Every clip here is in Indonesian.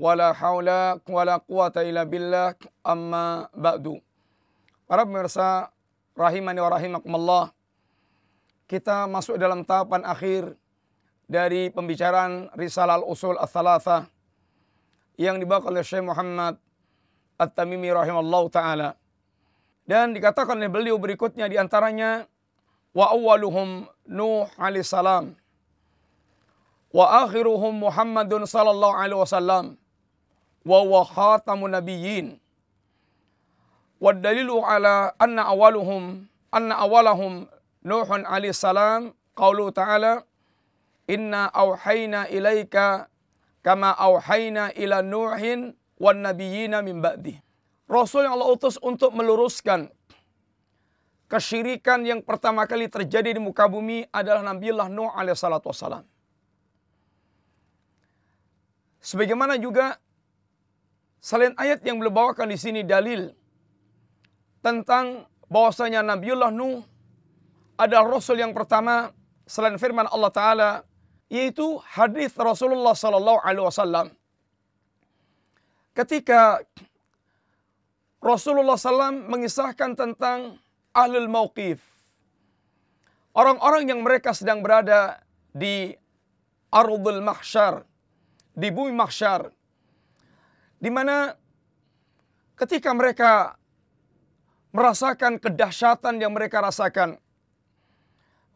wala haula wala quwata illa billah amma ba'du. Para pemirsa rahimani wa rahimakumullah. Kita masuk dalam tahapan akhir dari pembicaraan Risalah Al-Usul Ats-Tsalatsah yang dibawa oleh Syekh Muhammad At-Tamimi rahimallahu taala. Dan dikatakan oleh beliau berikutnya di antaranya wa awwaluhum Nuh alaihi salam wa akhiruhum Muhammadun sallallahu alaihi wasallam wa huwa khatamun nabiyyin. Wa dalilu ala anna awaluhum anna awalahum Nuhun alaihi salam qaulu ta'ala inna auhayna ilaika kama auhayna ila Nuhin wan nabiyyina min ba'di. Rasul yang Allah utus untuk meluruskan kesyirikan yang pertama kali terjadi di muka bumi adalah Nabiullah Nuh alaihi salatu wassalam. Sebagaimana juga Selain ayat yang beliau bawakan di sini dalil tentang bahwasanya Nabiullah Nuh adalah rasul yang pertama selain firman Allah taala yaitu hadis Rasulullah sallallahu alaihi wasallam. Ketika Rasulullah SAW mengisahkan tentang ahlul mauqif. Orang-orang yang mereka sedang berada di Ardul Mahsyar, di bumi mahsyar di mana ketika mereka merasakan kedahsyatan yang mereka rasakan,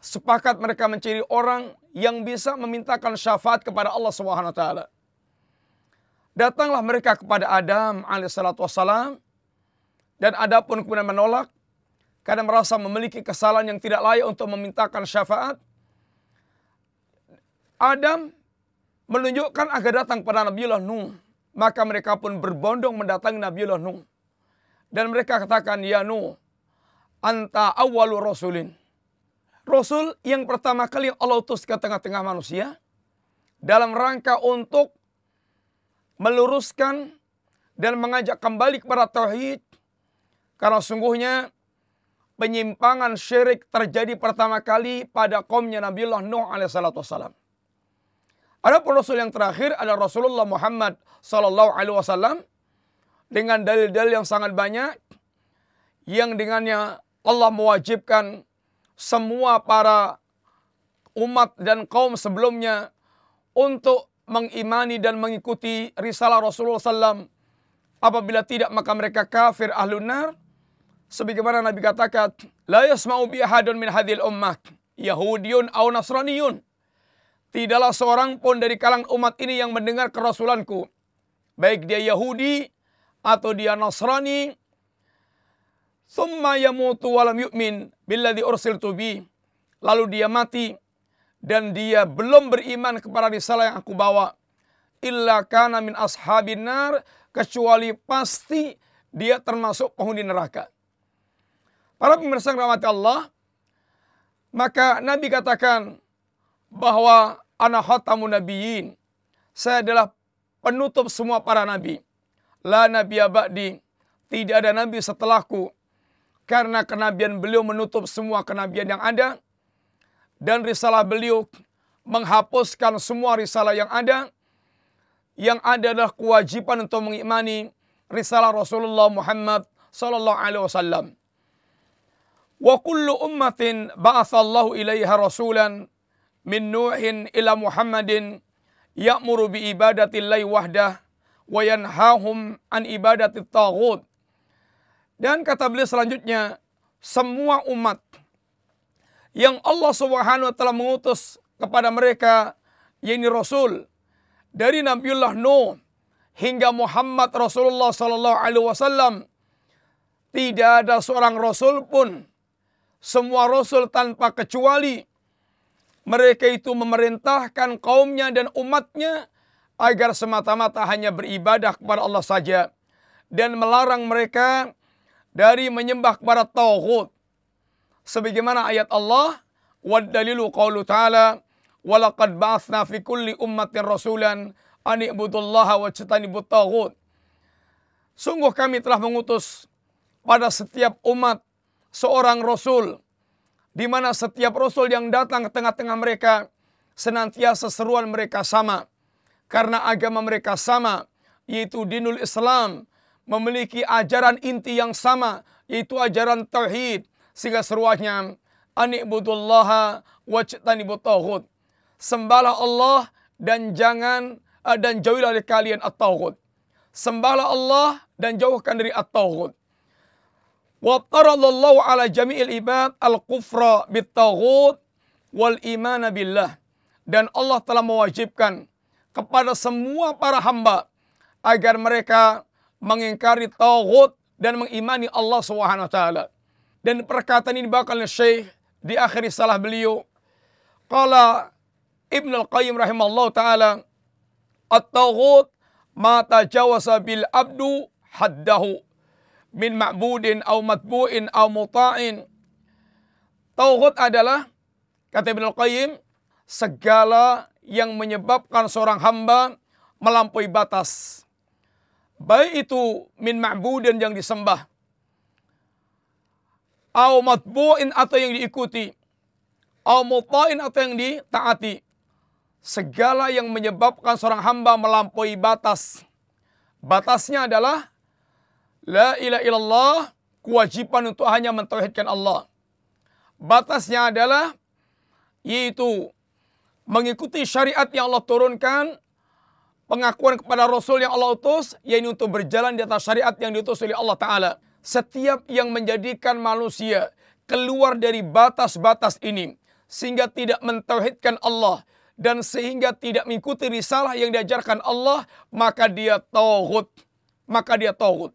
sepakat mereka mencari orang yang bisa memintakan syafaat kepada Allah Subhanahu wa taala. Datanglah mereka kepada Adam alaihissalatu wassalam dan adapun kemudian menolak karena merasa memiliki kesalahan yang tidak layak untuk memintakan syafaat. Adam menunjukkan agar datang kepada Nabiullah Nuh maka mereka pun berbondong mendatangi Nabiullah Nuh. Dan mereka katakan, Ya Nuh, anta awalu rasulin. Rasul yang pertama kali Allah utus ke tengah-tengah manusia. Dalam rangka untuk meluruskan dan mengajak kembali kepada Tauhid. Karena sungguhnya penyimpangan syirik terjadi pertama kali pada kaumnya Nabiullah Nuh alaihissalatu wassalam. Ada pun Rasul yang terakhir adalah Rasulullah Muhammad Sallallahu Alaihi Wasallam dengan dalil-dalil yang sangat banyak yang dengannya Allah mewajibkan semua para umat dan kaum sebelumnya untuk mengimani dan mengikuti risalah Rasulullah SAW. Apabila tidak maka mereka kafir ahlun. Sebagaimana Nabi katakan, La yasma'u bi ahadun min hadhil ummah, Yahudiyun au Nasraniyun. Tidaklah seorang pun dari kalangan umat ini yang mendengar kerasulanku. Baik dia Yahudi atau dia Nasrani. Summa yamutu walam yu'min billadhi ursiltu bi. Lalu dia mati dan dia belum beriman kepada risalah yang aku bawa. Illa kana min ashabin nar. Kecuali pasti dia termasuk penghuni neraka. Para pemirsa yang Allah. Maka Nabi katakan bahwa ana khatamun nabiyyin. Saya adalah penutup semua para nabi. La nabi ba'di. Tidak ada nabi setelahku. Karena kenabian beliau menutup semua kenabian yang ada. Dan risalah beliau menghapuskan semua risalah yang ada. Yang ada adalah kewajiban untuk mengimani risalah Rasulullah Muhammad sallallahu alaihi wasallam. Wa kullu ummatin ba'athallahu ilaiha rasulan min Nuhin ila Muhammadin ya'muru bi ibadatillahi wahdah wa yanhahum an ibadati taghut. Dan kata beliau selanjutnya, semua umat yang Allah Subhanahu wa taala mengutus kepada mereka yakni rasul dari Nabiullah Nuh hingga Muhammad Rasulullah sallallahu alaihi wasallam tidak ada seorang rasul pun semua rasul tanpa kecuali mereka itu memerintahkan kaumnya dan umatnya agar semata-mata hanya beribadah kepada Allah saja dan melarang mereka dari menyembah kepada tauhid. Sebagaimana ayat Allah, "Wad dalilu qaulu ta'ala, wa laqad ba'atsna fi kulli ummatin rasulan an ibudullaha wa tajtanibut taghut." Sungguh kami telah mengutus pada setiap umat seorang rasul di mana setiap rasul yang datang ke tengah-tengah mereka senantiasa seruan mereka sama. Karena agama mereka sama yaitu dinul Islam memiliki ajaran inti yang sama yaitu ajaran tauhid. Sehingga seruannya anibudullaha wajtanibut taghut sembahlah Allah dan jangan eh, dan jauhilah dari kalian at-taghut sembahlah Allah dan jauhkan dari at-taghut ala jami'il ibad al-kufra wal imana billah dan Allah telah mewajibkan kepada semua para hamba agar mereka mengingkari tauhid dan mengimani Allah Subhanahu wa taala. Dan perkataan ini bakal Syekh di akhir salah beliau. Qala Ibn Al-Qayyim rahimahullah taala At-tauhid ma tajawasa bil abdu haddahu min ma'budin au matbu'in au muta'in. Tauhid adalah kata Ibn Al-Qayyim segala yang menyebabkan seorang hamba melampaui batas. Baik itu min ma'budin yang disembah au matbu'in atau yang diikuti au muta'in atau yang ditaati. Segala yang menyebabkan seorang hamba melampaui batas. Batasnya adalah la ilaha illallah kewajiban untuk hanya mentauhidkan Allah batasnya adalah yaitu mengikuti syariat yang Allah turunkan pengakuan kepada Rasul yang Allah utus, yaitu untuk berjalan di atas syariat yang diutus oleh Allah Ta'ala. Setiap yang menjadikan manusia keluar dari batas-batas ini, sehingga tidak mentauhidkan Allah, dan sehingga tidak mengikuti risalah yang diajarkan Allah, maka dia tauhid. Maka dia tauhid.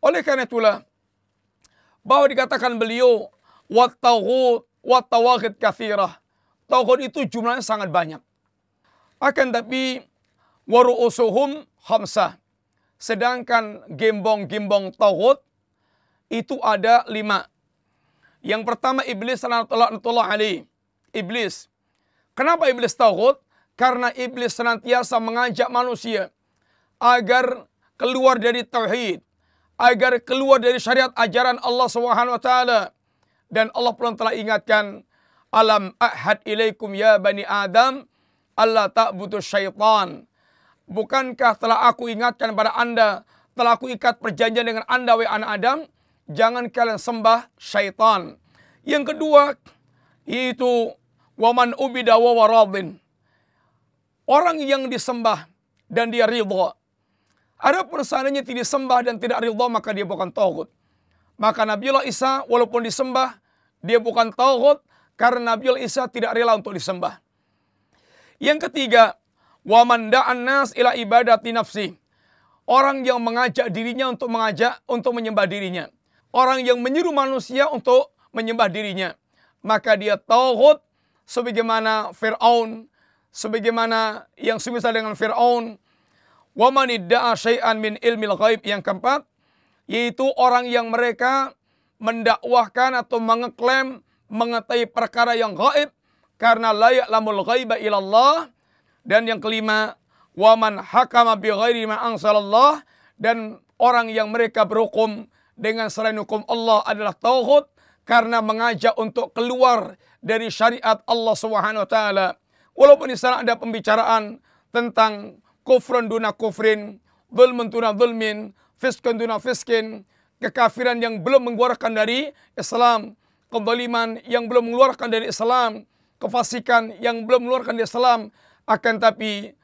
Oleh karena itulah, bahwa dikatakan beliau, wat tauhid, wat tawahid kathirah. Tauhid itu jumlahnya sangat banyak. Akan tapi waru'usuhum khamsah. Sedangkan gembong-gembong tauhid itu ada lima. Yang pertama iblis sanatullah alaih. Iblis. Kenapa iblis tauhid? Karena iblis senantiasa mengajak manusia agar keluar dari tauhid, agar keluar dari syariat ajaran Allah Subhanahu wa taala. Dan Allah pun telah ingatkan, "Alam ahad ilaikum ya bani Adam Allah ta'budu syaitan." Bukankah telah aku ingatkan pada anda, telah aku ikat perjanjian dengan anda, wahai anak Adam, jangan kalian sembah syaitan. Yang kedua, yaitu waman ubida wa waradin. Orang yang disembah dan dia ridha. Ada pun seandainya tidak disembah dan tidak ridha maka dia bukan tauhid. Maka Nabiullah Isa walaupun disembah dia bukan tauhid karena Nabiullah Isa tidak rela untuk disembah. Yang ketiga, Wa man nas ila ibadati nafsi. Orang yang mengajak dirinya untuk mengajak untuk menyembah dirinya. Orang yang menyuruh manusia untuk menyembah dirinya. Maka dia tauhid sebagaimana Fir'aun, sebagaimana yang semisal dengan Fir'aun. Wa man idda'a syai'an min ilmil ghaib. Yang keempat yaitu orang yang mereka mendakwahkan atau mengeklaim mengetahui perkara yang gaib karena layak lamul ghaiba ilallah. Dan yang kelima, waman hakama bi ghairi ma ansalallah dan orang yang mereka berhukum dengan selain hukum Allah adalah tauhid karena mengajak untuk keluar dari syariat Allah Subhanahu wa taala. Walaupun di sana ada pembicaraan tentang kufrun duna kufrin, zulmun duna zulmin, fiskun duna fiskin, kekafiran yang belum mengeluarkan dari Islam, kezaliman yang belum mengeluarkan dari Islam, kefasikan yang belum mengeluarkan dari Islam, akan tapi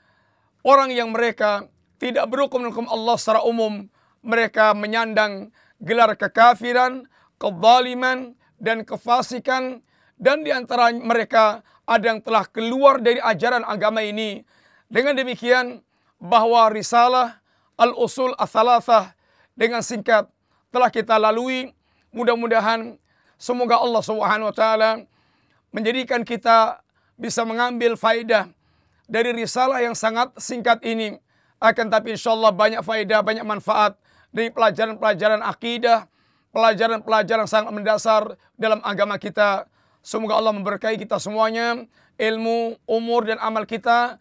orang yang mereka tidak berhukum hukum Allah secara umum, mereka menyandang gelar kekafiran, kezaliman dan kefasikan. Dan di antara mereka ada yang telah keluar dari ajaran agama ini. Dengan demikian bahwa risalah al-usul as-salasah dengan singkat telah kita lalui. Mudah-mudahan semoga Allah Subhanahu wa taala menjadikan kita bisa mengambil faidah dari risalah yang sangat singkat ini. Akan tapi insya Allah banyak faedah, banyak manfaat dari pelajaran-pelajaran akidah, pelajaran-pelajaran sangat mendasar dalam agama kita. Semoga Allah memberkahi kita semuanya, ilmu, umur dan amal kita.